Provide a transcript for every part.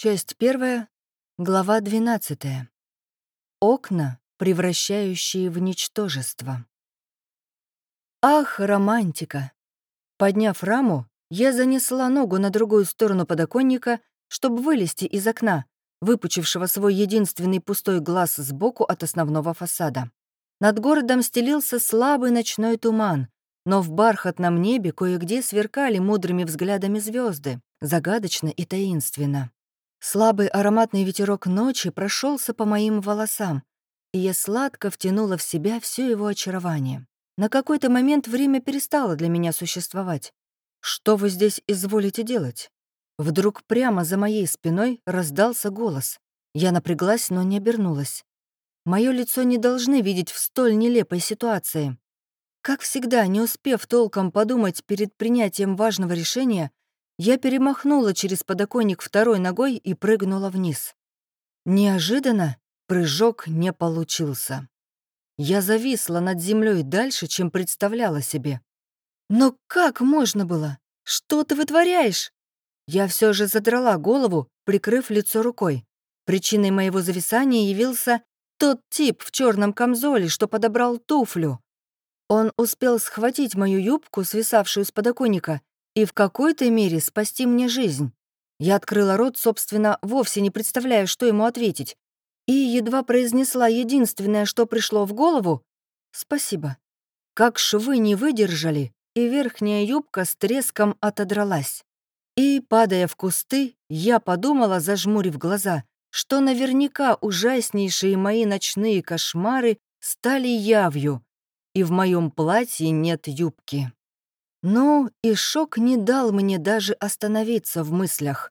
Часть первая, глава 12. Окна, превращающие в ничтожество. Ах, романтика! Подняв раму, я занесла ногу на другую сторону подоконника, чтобы вылезти из окна, выпучившего свой единственный пустой глаз сбоку от основного фасада. Над городом стелился слабый ночной туман, но в бархатном небе кое-где сверкали мудрыми взглядами звезды, загадочно и таинственно. Слабый ароматный ветерок ночи прошелся по моим волосам, и я сладко втянула в себя все его очарование. На какой-то момент время перестало для меня существовать. «Что вы здесь изволите делать?» Вдруг прямо за моей спиной раздался голос. Я напряглась, но не обернулась. Мое лицо не должны видеть в столь нелепой ситуации. Как всегда, не успев толком подумать перед принятием важного решения, я перемахнула через подоконник второй ногой и прыгнула вниз. Неожиданно прыжок не получился. Я зависла над землей дальше, чем представляла себе. Но как можно было? Что ты вытворяешь? Я все же задрала голову, прикрыв лицо рукой. Причиной моего зависания явился тот тип в черном камзоле, что подобрал туфлю. Он успел схватить мою юбку, свисавшую с подоконника, и в какой-то мере спасти мне жизнь. Я открыла рот, собственно, вовсе не представляя, что ему ответить, и едва произнесла единственное, что пришло в голову — «Спасибо». Как швы не выдержали, и верхняя юбка с треском отодралась. И, падая в кусты, я подумала, зажмурив глаза, что наверняка ужаснейшие мои ночные кошмары стали явью, и в моем платье нет юбки. Ну, и шок не дал мне даже остановиться в мыслях.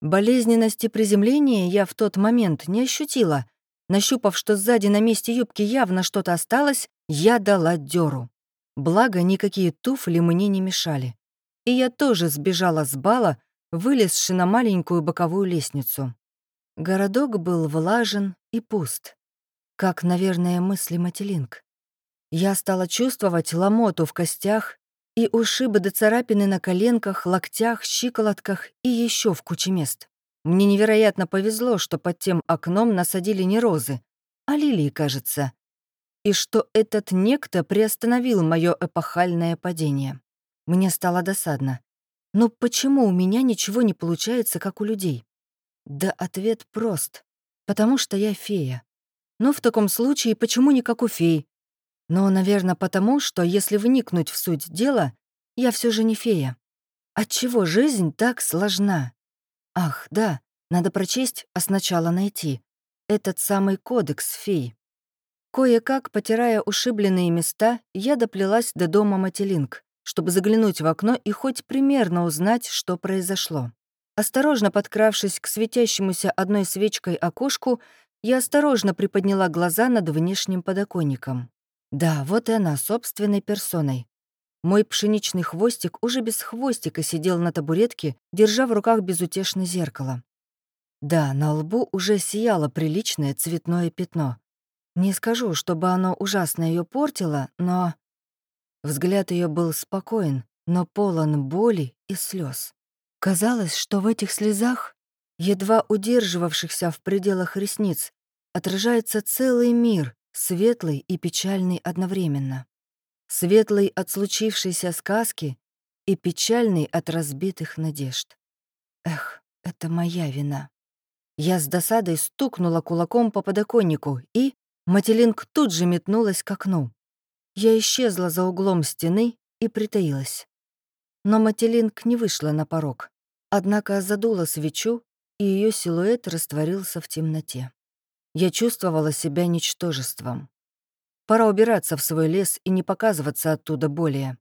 Болезненности приземления я в тот момент не ощутила. Нащупав, что сзади на месте юбки явно что-то осталось, я дала дёру. Благо, никакие туфли мне не мешали. И я тоже сбежала с бала, вылезши на маленькую боковую лестницу. Городок был влажен и пуст. Как, наверное, мысли Мателинг. Я стала чувствовать ломоту в костях и ушибы до царапины на коленках, локтях, щиколотках и еще в куче мест. Мне невероятно повезло, что под тем окном насадили не розы, а лилии, кажется, и что этот некто приостановил мое эпохальное падение. Мне стало досадно. Но почему у меня ничего не получается, как у людей? Да ответ прост. Потому что я фея. Но в таком случае почему не как у фей? Но, наверное, потому, что если вникнуть в суть дела, я все же не фея. Отчего жизнь так сложна? Ах, да, надо прочесть, а сначала найти. Этот самый кодекс фей. Кое-как, потирая ушибленные места, я доплелась до дома Мателинг, чтобы заглянуть в окно и хоть примерно узнать, что произошло. Осторожно подкравшись к светящемуся одной свечкой окошку, я осторожно приподняла глаза над внешним подоконником. Да, вот и она, собственной персоной. Мой пшеничный хвостик уже без хвостика сидел на табуретке, держа в руках безутешное зеркало. Да, на лбу уже сияло приличное цветное пятно. Не скажу, чтобы оно ужасно ее портило, но... Взгляд ее был спокоен, но полон боли и слез. Казалось, что в этих слезах, едва удерживавшихся в пределах ресниц, отражается целый мир, светлый и печальный одновременно. Светлый от случившейся сказки и печальный от разбитых надежд. Эх, это моя вина. Я с досадой стукнула кулаком по подоконнику, и Мателинг тут же метнулась к окну. Я исчезла за углом стены и притаилась. Но Мателинг не вышла на порог, однако задула свечу, и ее силуэт растворился в темноте. Я чувствовала себя ничтожеством. Пора убираться в свой лес и не показываться оттуда более.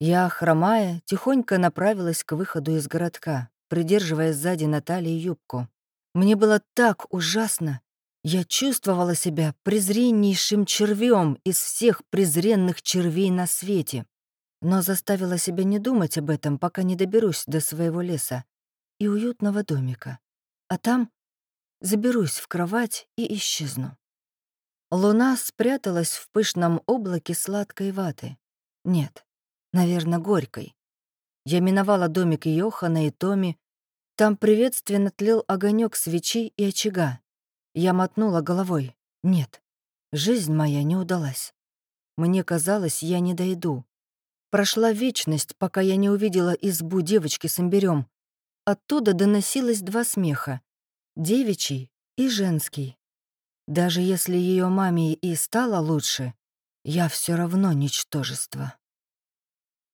Я, хромая, тихонько направилась к выходу из городка, придерживая сзади Натальи юбку. Мне было так ужасно. Я чувствовала себя презреннейшим червем из всех презренных червей на свете. Но заставила себя не думать об этом, пока не доберусь до своего леса и уютного домика. А там заберусь в кровать и исчезну. Луна спряталась в пышном облаке сладкой ваты. Нет, наверное, горькой. Я миновала домик Йохана и Томи, Там приветственно тлел огонек свечи и очага. Я мотнула головой. Нет, жизнь моя не удалась. Мне казалось, я не дойду. Прошла вечность, пока я не увидела избу девочки с имбирем. Оттуда доносилось два смеха — девичий и женский. Даже если ее маме и стало лучше, я все равно ничтожество.